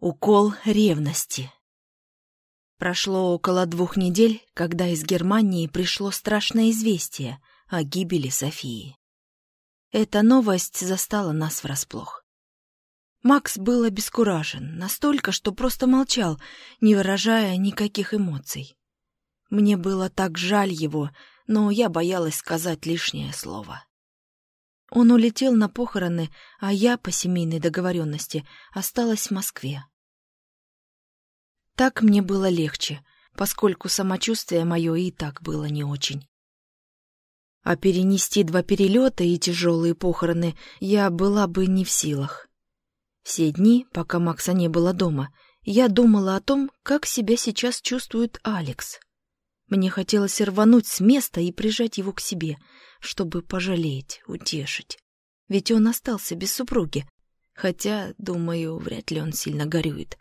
Укол ревности. Прошло около двух недель, когда из Германии пришло страшное известие о гибели Софии. Эта новость застала нас врасплох. Макс был обескуражен, настолько, что просто молчал, не выражая никаких эмоций. Мне было так жаль его, но я боялась сказать лишнее слово. Он улетел на похороны, а я, по семейной договоренности, осталась в Москве. Так мне было легче, поскольку самочувствие мое и так было не очень. А перенести два перелета и тяжелые похороны я была бы не в силах. Все дни, пока Макса не было дома, я думала о том, как себя сейчас чувствует Алекс. Мне хотелось рвануть с места и прижать его к себе, чтобы пожалеть, утешить. Ведь он остался без супруги, хотя, думаю, вряд ли он сильно горюет.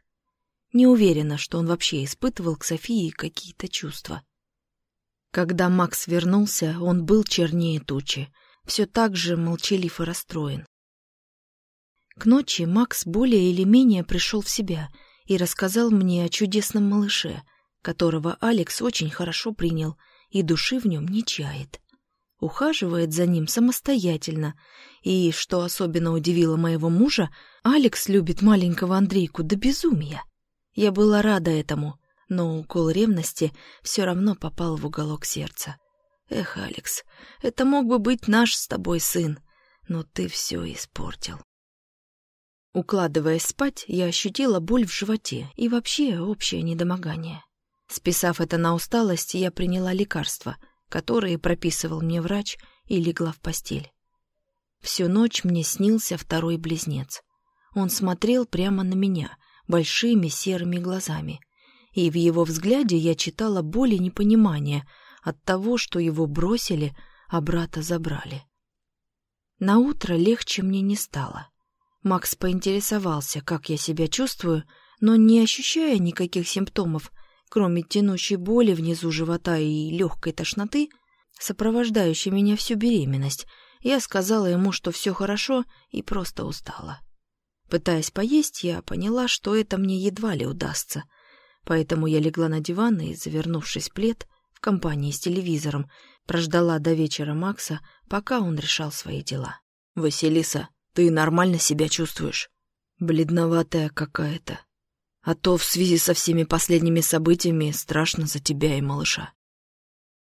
Не уверена, что он вообще испытывал к Софии какие-то чувства. Когда Макс вернулся, он был чернее тучи, все так же молчалив и расстроен. К ночи Макс более или менее пришел в себя и рассказал мне о чудесном малыше — которого Алекс очень хорошо принял и души в нем не чает. Ухаживает за ним самостоятельно, и, что особенно удивило моего мужа, Алекс любит маленького Андрейку до безумия. Я была рада этому, но укол ревности все равно попал в уголок сердца. Эх, Алекс, это мог бы быть наш с тобой сын, но ты все испортил. Укладываясь спать, я ощутила боль в животе и вообще общее недомогание. Списав это на усталость, я приняла лекарства, которые прописывал мне врач, и легла в постель. Всю ночь мне снился второй близнец. Он смотрел прямо на меня, большими серыми глазами, и в его взгляде я читала боль и непонимание от того, что его бросили, а брата забрали. На утро легче мне не стало. Макс поинтересовался, как я себя чувствую, но, не ощущая никаких симптомов, кроме тянущей боли внизу живота и легкой тошноты, сопровождающей меня всю беременность, я сказала ему, что все хорошо и просто устала. Пытаясь поесть, я поняла, что это мне едва ли удастся, поэтому я легла на диван и, завернувшись в плед, в компании с телевизором, прождала до вечера Макса, пока он решал свои дела. «Василиса, ты нормально себя чувствуешь?» «Бледноватая какая-то», а то в связи со всеми последними событиями страшно за тебя и малыша.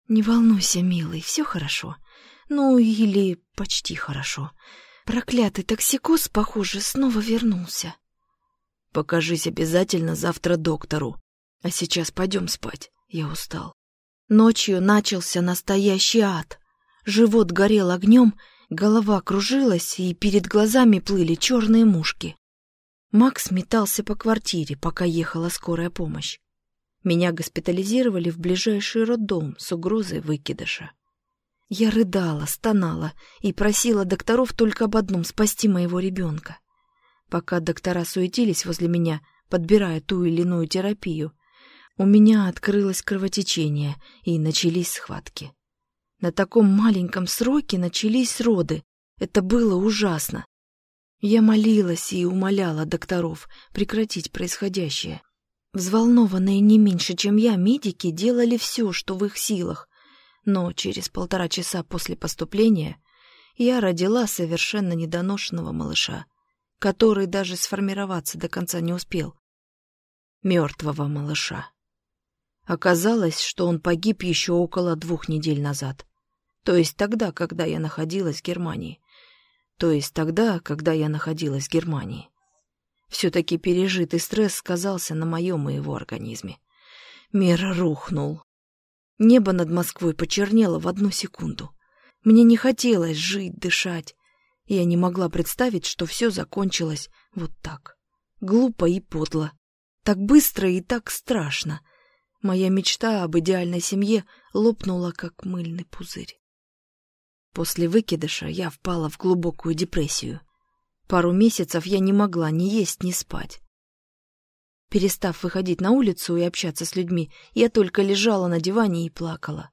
Не волнуйся, милый, все хорошо. Ну, или почти хорошо. Проклятый токсикоз, похоже, снова вернулся. Покажись обязательно завтра доктору. А сейчас пойдем спать, я устал. Ночью начался настоящий ад. Живот горел огнем, голова кружилась, и перед глазами плыли черные мушки. Макс метался по квартире, пока ехала скорая помощь. Меня госпитализировали в ближайший роддом с угрозой выкидыша. Я рыдала, стонала и просила докторов только об одном — спасти моего ребенка. Пока доктора суетились возле меня, подбирая ту или иную терапию, у меня открылось кровотечение и начались схватки. На таком маленьком сроке начались роды. Это было ужасно. Я молилась и умоляла докторов прекратить происходящее. Взволнованные не меньше, чем я, медики делали все, что в их силах, но через полтора часа после поступления я родила совершенно недоношенного малыша, который даже сформироваться до конца не успел. Мертвого малыша. Оказалось, что он погиб еще около двух недель назад, то есть тогда, когда я находилась в Германии то есть тогда, когда я находилась в Германии. Все-таки пережитый стресс сказался на моем и его организме. Мир рухнул. Небо над Москвой почернело в одну секунду. Мне не хотелось жить, дышать. Я не могла представить, что все закончилось вот так. Глупо и подло. Так быстро и так страшно. Моя мечта об идеальной семье лопнула, как мыльный пузырь. После выкидыша я впала в глубокую депрессию. Пару месяцев я не могла ни есть, ни спать. Перестав выходить на улицу и общаться с людьми, я только лежала на диване и плакала.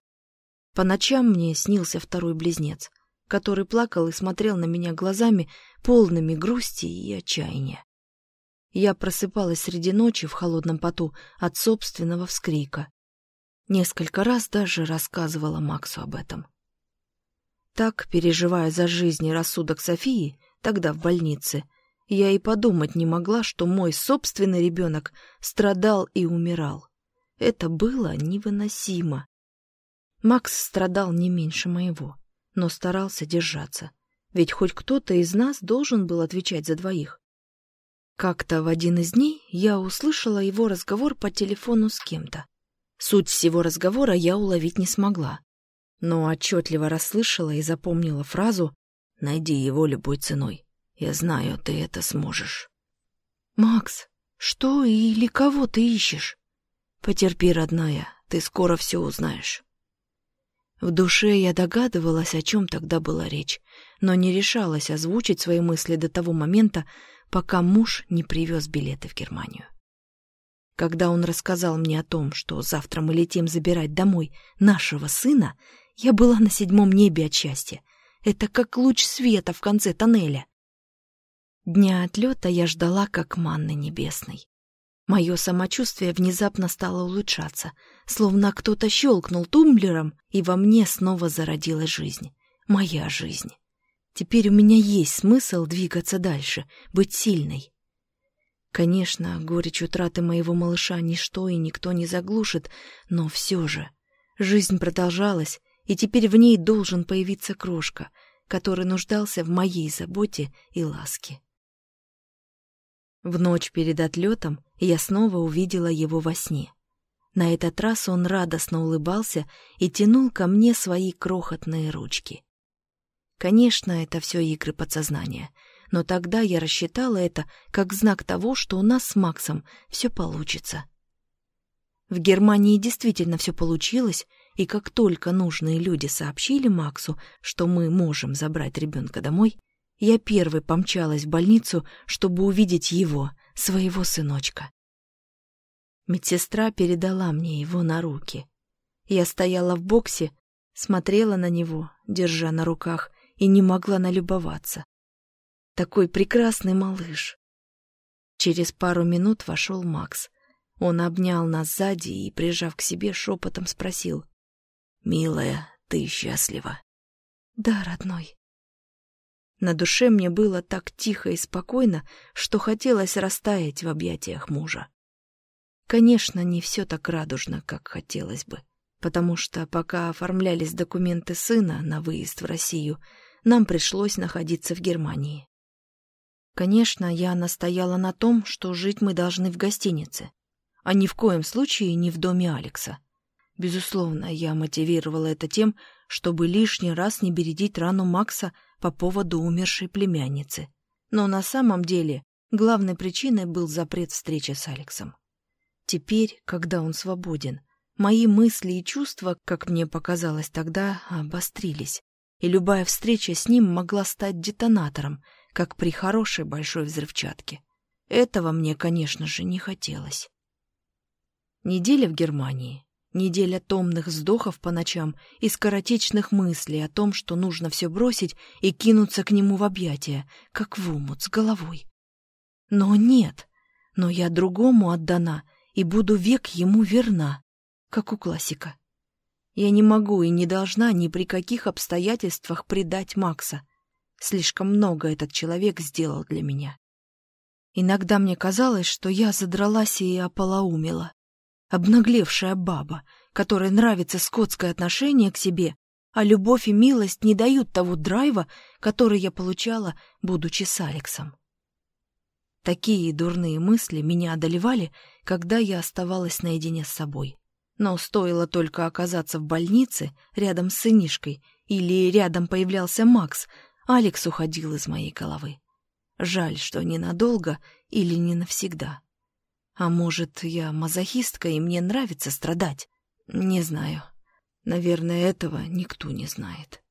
По ночам мне снился второй близнец, который плакал и смотрел на меня глазами, полными грусти и отчаяния. Я просыпалась среди ночи в холодном поту от собственного вскрика. Несколько раз даже рассказывала Максу об этом. Так, переживая за жизнь и рассудок Софии, тогда в больнице, я и подумать не могла, что мой собственный ребенок страдал и умирал. Это было невыносимо. Макс страдал не меньше моего, но старался держаться. Ведь хоть кто-то из нас должен был отвечать за двоих. Как-то в один из дней я услышала его разговор по телефону с кем-то. Суть всего разговора я уловить не смогла, но отчетливо расслышала и запомнила фразу «Найди его любой ценой. Я знаю, ты это сможешь». «Макс, что или кого ты ищешь?» «Потерпи, родная, ты скоро все узнаешь». В душе я догадывалась, о чем тогда была речь, но не решалась озвучить свои мысли до того момента, пока муж не привез билеты в Германию. Когда он рассказал мне о том, что завтра мы летим забирать домой нашего сына, я была на седьмом небе от счастья. Это как луч света в конце тоннеля. Дня отлета я ждала, как манны небесной. Мое самочувствие внезапно стало улучшаться, словно кто-то щелкнул тумблером, и во мне снова зародилась жизнь. Моя жизнь. Теперь у меня есть смысл двигаться дальше, быть сильной. Конечно, горечь утраты моего малыша ничто и никто не заглушит, но все же. Жизнь продолжалась, и теперь в ней должен появиться крошка, который нуждался в моей заботе и ласке. В ночь перед отлетом я снова увидела его во сне. На этот раз он радостно улыбался и тянул ко мне свои крохотные ручки. Конечно, это все игры подсознания, но тогда я рассчитала это как знак того, что у нас с Максом все получится. В Германии действительно все получилось, и как только нужные люди сообщили Максу, что мы можем забрать ребенка домой, я первой помчалась в больницу, чтобы увидеть его, своего сыночка. Медсестра передала мне его на руки. Я стояла в боксе, смотрела на него, держа на руках, и не могла налюбоваться. Такой прекрасный малыш. Через пару минут вошел Макс. Он обнял нас сзади и, прижав к себе, шепотом спросил. «Милая, ты счастлива?» «Да, родной». На душе мне было так тихо и спокойно, что хотелось растаять в объятиях мужа. Конечно, не все так радужно, как хотелось бы, потому что пока оформлялись документы сына на выезд в Россию, нам пришлось находиться в Германии. Конечно, я настояла на том, что жить мы должны в гостинице, а ни в коем случае не в доме Алекса. Безусловно, я мотивировала это тем, чтобы лишний раз не бередить рану Макса по поводу умершей племянницы. Но на самом деле главной причиной был запрет встречи с Алексом. Теперь, когда он свободен, мои мысли и чувства, как мне показалось тогда, обострились, и любая встреча с ним могла стать детонатором, как при хорошей большой взрывчатке. Этого мне, конечно же, не хотелось. Неделя в Германии Неделя томных вздохов по ночам и скоротечных мыслей о том, что нужно все бросить и кинуться к нему в объятия, как в умут с головой. Но нет, но я другому отдана и буду век ему верна, как у классика. Я не могу и не должна ни при каких обстоятельствах предать Макса. Слишком много этот человек сделал для меня. Иногда мне казалось, что я задралась и ополоумела обнаглевшая баба, которой нравится скотское отношение к себе, а любовь и милость не дают того драйва, который я получала, будучи с Алексом. Такие дурные мысли меня одолевали, когда я оставалась наедине с собой. Но стоило только оказаться в больнице рядом с сынишкой или рядом появлялся Макс, Алекс уходил из моей головы. Жаль, что ненадолго или не навсегда. А может, я мазохистка, и мне нравится страдать? Не знаю. Наверное, этого никто не знает.